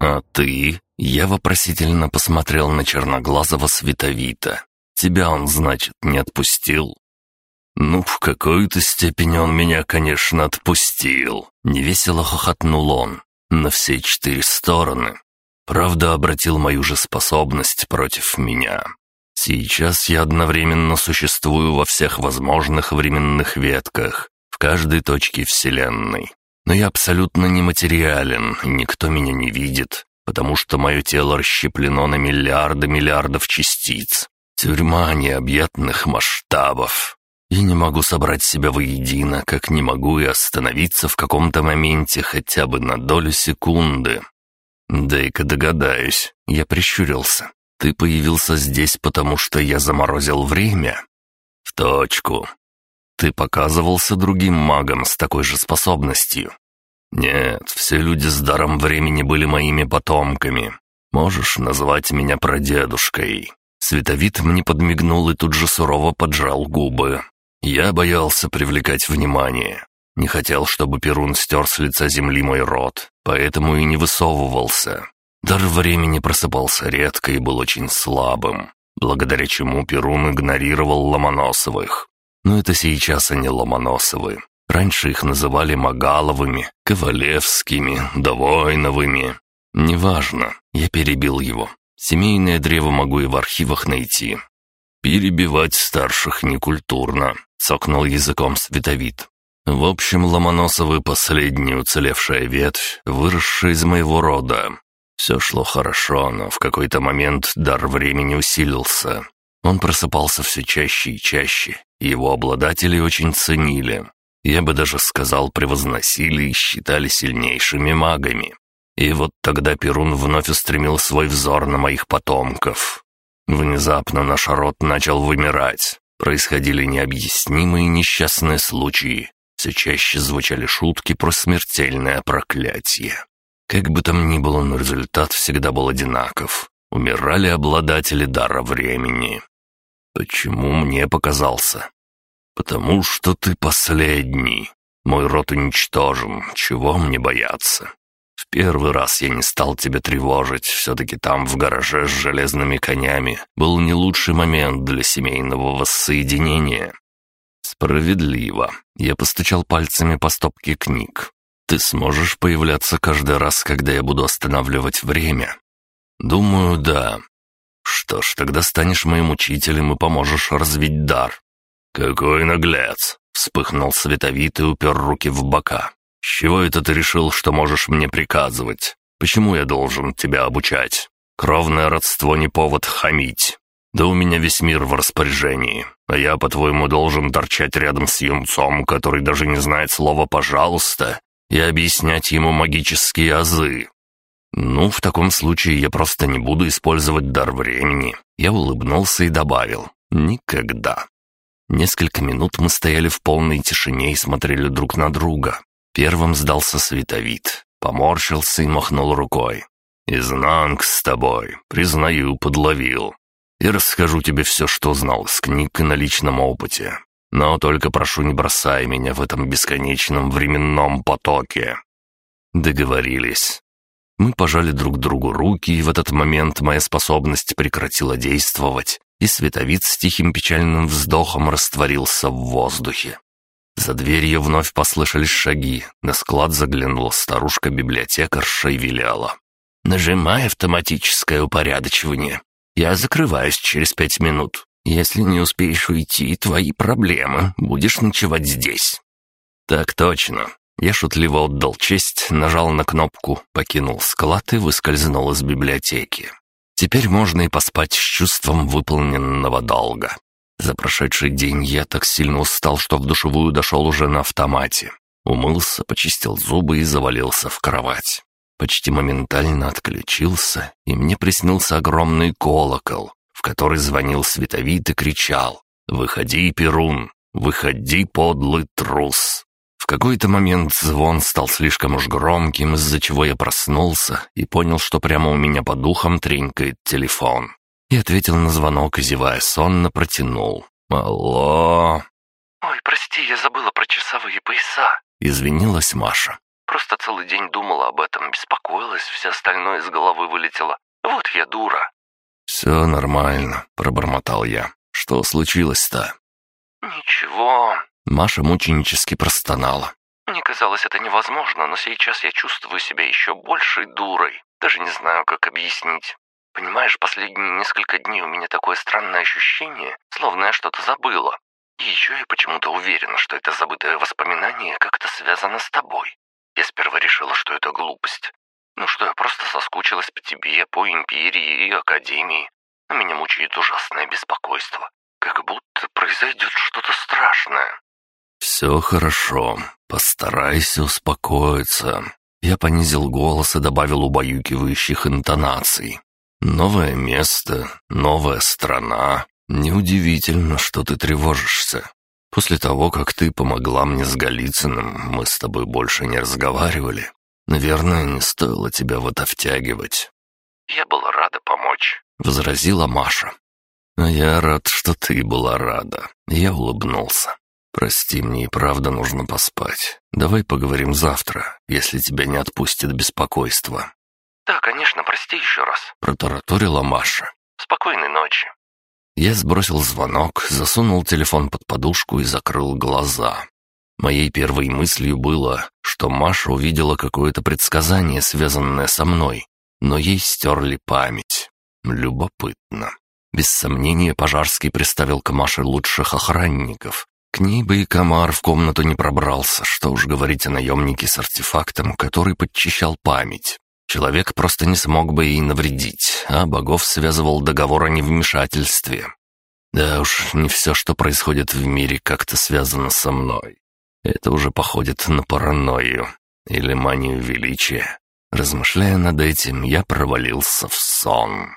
«А ты?» Я вопросительно посмотрел на черноглазого световита. «Тебя он, значит, не отпустил?» «Ну, в какой-то степени он меня, конечно, отпустил», — невесело хохотнул он. «На все четыре стороны. Правда, обратил мою же способность против меня. Сейчас я одновременно существую во всех возможных временных ветках, в каждой точке Вселенной. Но я абсолютно нематериален, и никто меня не видит, потому что мое тело расщеплено на миллиарды миллиардов частиц. Тюрьма необъятных масштабов. Я не могу собрать себя воедино, как не могу и остановиться в каком-то моменте хотя бы на долю секунды. Дай-ка догадаюсь, я прищурился. Ты появился здесь, потому что я заморозил время? В точку. Ты показывался другим магам с такой же способностью? Нет, все люди с даром времени были моими потомками. Можешь назвать меня прадедушкой. Световид мне подмигнул и тут же сурово поджал губы. Я боялся привлекать внимание. Не хотел, чтобы Перун стер с лица земли мой род, поэтому и не высовывался. Дар времени просыпался редко и был очень слабым, благодаря чему Перун игнорировал Ломоносовых. Но это сейчас они Ломоносовы. Раньше их называли Магаловыми, Ковалевскими, Довойновыми. Неважно, я перебил его. Семейное древо могу и в архивах найти. Перебивать старших некультурно цокнул языком световид. В общем, Ломоносовы — последняя уцелевшая ветвь, выросшая из моего рода. Все шло хорошо, но в какой-то момент дар времени усилился. Он просыпался все чаще и чаще, его обладатели очень ценили. Я бы даже сказал, превозносили и считали сильнейшими магами. И вот тогда Перун вновь устремил свой взор на моих потомков. Внезапно наш род начал вымирать. Происходили необъяснимые несчастные случаи. Все чаще звучали шутки про смертельное проклятие. Как бы там ни было, но результат всегда был одинаков. Умирали обладатели дара времени. Почему мне показался? Потому что ты последний. Мой род уничтожен. Чего мне бояться? В первый раз я не стал тебя тревожить, все-таки там, в гараже с железными конями, был не лучший момент для семейного воссоединения. Справедливо. Я постучал пальцами по стопке книг. Ты сможешь появляться каждый раз, когда я буду останавливать время? Думаю, да. Что ж, тогда станешь моим учителем и поможешь развить дар. Какой наглец! Вспыхнул световит и упер руки в бока. «С чего это ты решил, что можешь мне приказывать? Почему я должен тебя обучать? Кровное родство не повод хамить. Да у меня весь мир в распоряжении, а я, по-твоему, должен торчать рядом с юнцом, который даже не знает слова «пожалуйста», и объяснять ему магические азы. Ну, в таком случае я просто не буду использовать дар времени. Я улыбнулся и добавил «никогда». Несколько минут мы стояли в полной тишине и смотрели друг на друга. Первым сдался световид, поморщился и махнул рукой. «Изнанг с тобой, признаю, подловил. И расскажу тебе все, что знал из книг и на личном опыте. Но только прошу, не бросай меня в этом бесконечном временном потоке». Договорились. Мы пожали друг другу руки, и в этот момент моя способность прекратила действовать, и световид с тихим печальным вздохом растворился в воздухе. За дверью вновь послышались шаги. На склад заглянула старушка-библиотекарша и виляла. «Нажимай автоматическое упорядочивание. Я закрываюсь через пять минут. Если не успеешь уйти, твои проблемы. Будешь ночевать здесь». «Так точно». Я шутливо отдал честь, нажал на кнопку, покинул склад и выскользнул из библиотеки. Теперь можно и поспать с чувством выполненного долга. За прошедший день я так сильно устал, что в душевую дошел уже на автомате. Умылся, почистил зубы и завалился в кровать. Почти моментально отключился, и мне приснился огромный колокол, в который звонил световит и кричал «Выходи, Перун! Выходи, подлый трус!» В какой-то момент звон стал слишком уж громким, из-за чего я проснулся и понял, что прямо у меня по духам тренькает телефон и ответил на звонок, зевая сонно протянул. «Алло!» «Ой, прости, я забыла про часовые пояса», — извинилась Маша. Просто целый день думала об этом, беспокоилась, все остальное из головы вылетело. Вот я дура». «Все нормально», — пробормотал я. «Что случилось-то?» «Ничего». Маша мученически простонала. «Мне казалось, это невозможно, но сейчас я чувствую себя еще большей дурой. Даже не знаю, как объяснить. Понимаешь, последние несколько дней у меня такое странное ощущение, словно я что-то забыла. И еще я почему-то уверена, что это забытое воспоминание как-то связано с тобой. Я сперва решила, что это глупость. Ну что я просто соскучилась по тебе, по империи и академии. Но меня мучает ужасное беспокойство. Как будто произойдет что-то страшное. «Все хорошо. Постарайся успокоиться». Я понизил голос и добавил убаюкивающих интонаций. «Новое место, новая страна. Неудивительно, что ты тревожишься. После того, как ты помогла мне с Голицыным, мы с тобой больше не разговаривали. Наверное, не стоило тебя в это втягивать». «Я была рада помочь», — возразила Маша. «А я рад, что ты была рада». Я улыбнулся. «Прости, мне и правда нужно поспать. Давай поговорим завтра, если тебя не отпустит беспокойство». «Да, конечно, прости еще раз», — протараторила Маша. «Спокойной ночи». Я сбросил звонок, засунул телефон под подушку и закрыл глаза. Моей первой мыслью было, что Маша увидела какое-то предсказание, связанное со мной, но ей стерли память. Любопытно. Без сомнения, Пожарский приставил к Маше лучших охранников. К ней бы и комар в комнату не пробрался, что уж говорить о наемнике с артефактом, который подчищал память. Человек просто не смог бы ей навредить, а богов связывал договор о невмешательстве. Да уж, не все, что происходит в мире, как-то связано со мной. Это уже походит на паранойю или манию величия. Размышляя над этим, я провалился в сон.